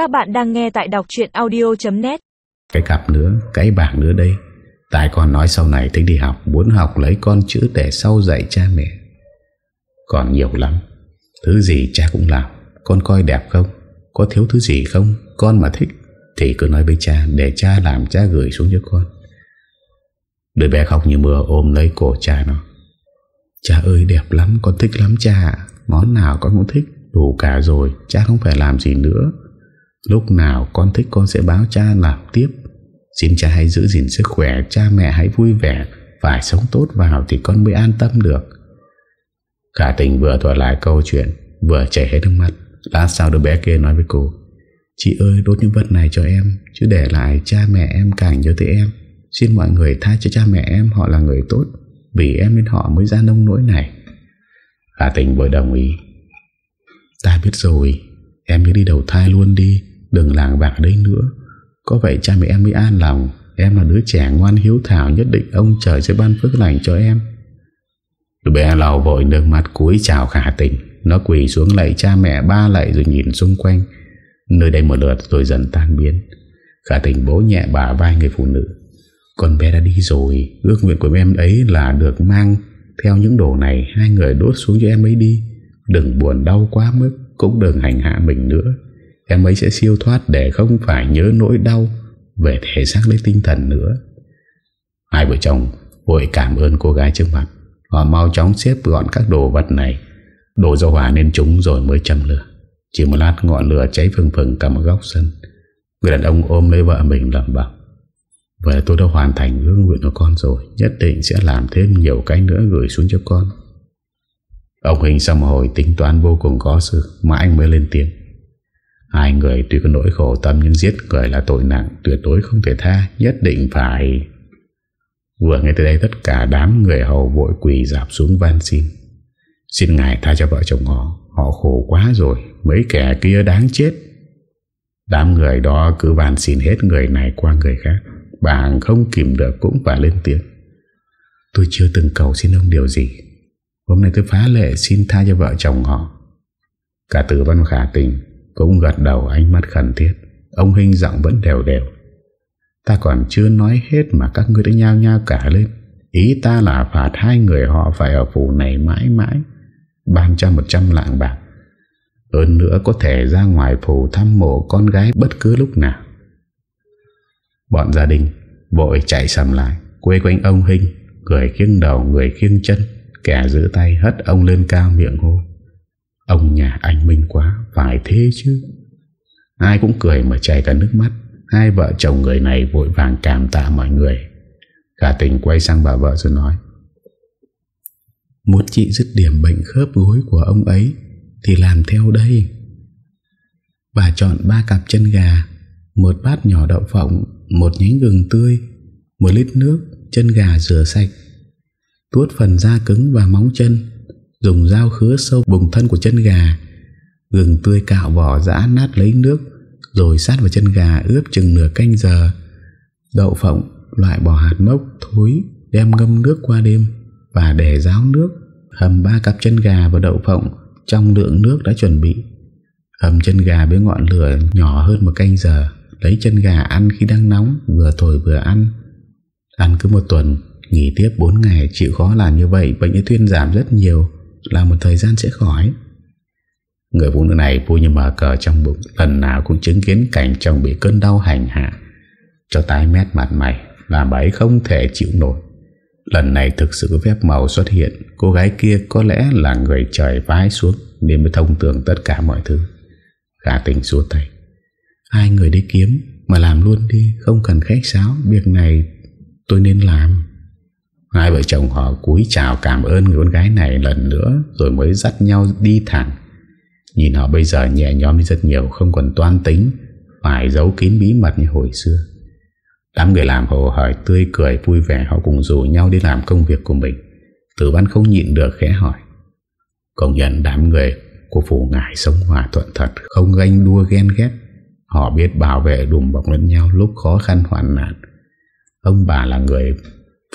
Các bạn đang nghe tại đọc chuyện audio.net Cái cặp nữa, cái bảng nữa đây. Tài con nói sau này thích đi học Muốn học lấy con chữ để sau dạy cha mẹ. Còn nhiều lắm Thứ gì cha cũng làm Con coi đẹp không? Có thiếu thứ gì không? Con mà thích Thì cứ nói với cha Để cha làm cha gửi xuống cho con. Đứa bé khóc như mưa ôm lấy cổ cha nó. Cha ơi đẹp lắm Con thích lắm cha Món nào con cũng thích Đủ cả rồi Cha không phải làm gì nữa. Lúc nào con thích con sẽ báo cha làm tiếp. Xin cha hãy giữ gìn sức khỏe, Cha mẹ hãy vui vẻ, Phải sống tốt vào thì con mới an tâm được. Khả tình vừa thuật lại câu chuyện, Vừa chảy hết nước mắt. Lát sau đứa bé kia nói với cô, Chị ơi, đốt những vật này cho em, Chứ để lại cha mẹ em càng nhớ tới em. Xin mọi người tha cho cha mẹ em, Họ là người tốt, Vì em nên họ mới ra nông nỗi này. Khả tình vừa đồng ý. Ta biết rồi, Em cứ đi đầu thai luôn đi. Đừng làng bạc đây nữa. Có vậy cha mẹ em mới an lòng. Em là đứa trẻ ngoan hiếu thảo Nhất định ông trời sẽ ban phước lành cho em. Đứa bé lau vội nước mắt cúi chào khả tình. Nó quỳ xuống lạy cha mẹ, ba lạy Rồi nhìn xung quanh. Nơi đây một lượt rồi dần tan biến. Khả tình bố nhẹ bà vai người phụ nữ. Con bé đã đi rồi. Ước nguyện của em ấy là được mang Theo những đồ này. Hai người đốt xuống cho em ấy đi. Đừng buồn đau quá mức, Cũng đừng hành hạ mình nữa. Em ấy sẽ siêu thoát để không phải nhớ nỗi đau Về thể xác lấy tinh thần nữa. Hai vợ chồng vội cảm ơn cô gái trước mặt. Họ mau chóng xếp gọn các đồ vật này. Đổ dầu hỏa lên chúng rồi mới châm lửa. Chỉ một lát ngọn lửa cháy phừng phừng cả một góc sân. Người đàn ông ôm lấy vợ mình lầm bẩm. Vậy tôi đã hoàn thành ước nguyện của con rồi, Nhất định sẽ làm thêm nhiều cái nữa gửi xuống cho con. Ông Hình sau một hồi tính toán vô cùng có sự Mà anh mới lên tiếng. Hai người tuy có nỗi khổ tâm Nhưng giết người là tội nặng, Tuyệt đối không thể tha, Nhất định phải. Vừa nghe tới đây, tất cả đám người hầu vội quỳ dạp xuống van xin. Xin ngài tha cho vợ chồng họ Họ khổ quá rồi, Mấy kẻ kia đáng chết. Đám người đó cứ van xin hết người này qua người khác Bạn không kìm được cũng phải lên tiếng. Tôi chưa từng cầu xin ông điều gì. Hôm nay tôi phá lệ xin tha cho vợ chồng họ. Cả tử văn khả tình. Cũng gật đầu ánh mắt khẩn thiết. Ông Hinh giọng vẫn đều đều. Ta còn chưa nói hết mà các ngươi đã nhao nhao cả lên. Ý ta là phạt hai người họ phải ở phủ này mãi mãi, Ban cho 100 lạng bạc. Hơn nữa có thể ra ngoài phủ thăm mộ con gái bất cứ lúc nào. Bọn gia đình Vội chạy sầm lại Quê quanh ông Hinh Người khiêng đầu, người khiêng chân, Kẻ giữ tay hất ông lên cao miệng hô. Ông nhà anh minh quá, Phải thế chứ. Ai cũng cười mà chảy cả nước mắt. Hai vợ chồng người này vội vàng cảm tạ mọi người. Cả tình quay sang bà vợ rồi nói, Muốn chị dứt điểm bệnh khớp gối của ông ấy Thì làm theo đây. Bà chọn ba cặp chân gà, Một bát nhỏ đậu phộng, Một nhánh gừng tươi, Một lít nước, Chân gà rửa sạch, Tuốt phần da cứng và móng chân. Dùng dao khứa sâu bùng thân của chân gà, Gừng tươi cạo vỏ giã nát lấy nước, Rồi sát vào chân gà ướp chừng nửa canh giờ. Đậu phộng, loại bỏ hạt mốc, thối, Đem ngâm nước qua đêm Và để ráo nước, Hầm ba cặp chân gà và đậu phộng Trong lượng nước đã chuẩn bị. Hầm chân gà với ngọn lửa nhỏ hơn một canh giờ, Lấy chân gà ăn khi đang nóng, Vừa thổi vừa ăn. Ăn cứ một tuần, Nghỉ tiếp 4 ngày, chịu khó làm như vậy, Bệnh ấy thuyên giảm rất nhiều. Là một thời gian sẽ khỏi. Người phụ nữ này vui như mở cờ trong bụng, Lần nào cũng chứng kiến cảnh chồng bị cơn đau hành hạ. Cho tái mét mặt mày Làm ấy không thể chịu nổi. Lần này thực sự phép màu xuất hiện, Cô gái kia có lẽ là người trời vái xuống Nên mới thông tưởng tất cả mọi thứ. Khả tình xua tay. Hai người đi kiếm Mà làm luôn đi, Không cần khách sáo, Việc này tôi nên làm. Hai vợ chồng họ cúi chào cảm ơn người con gái này lần nữa Rồi mới dắt nhau đi thẳng. Nhìn họ bây giờ nhẹ nhõm đi rất nhiều, Không còn toan tính, Phải giấu kín bí mật như hồi xưa. Đám người làm hồ hỏi tươi cười vui vẻ, Họ cùng rủ nhau đi làm công việc của mình. Tử văn không nhịn được khẽ hỏi. Công nhận đám người của phủ ngải sống hòa thuận thật, Không ganh đua ghen ghét. Họ biết bảo vệ đùm bọc lẫn nhau lúc khó khăn hoạn nạn. Ông bà là người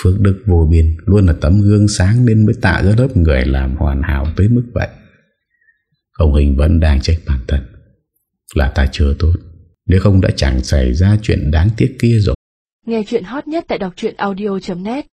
phước đức vô biên, Luôn là tấm gương sáng nên mới tạo ra lớp người làm hoàn hảo tới mức vậy. Ông Hình vẫn đang trách bản thân. Là ta chưa tốt, Nếu không đã chẳng xảy ra chuyện đáng tiếc kia rồi. Nghe chuyện hot nhất tại đọc audio.net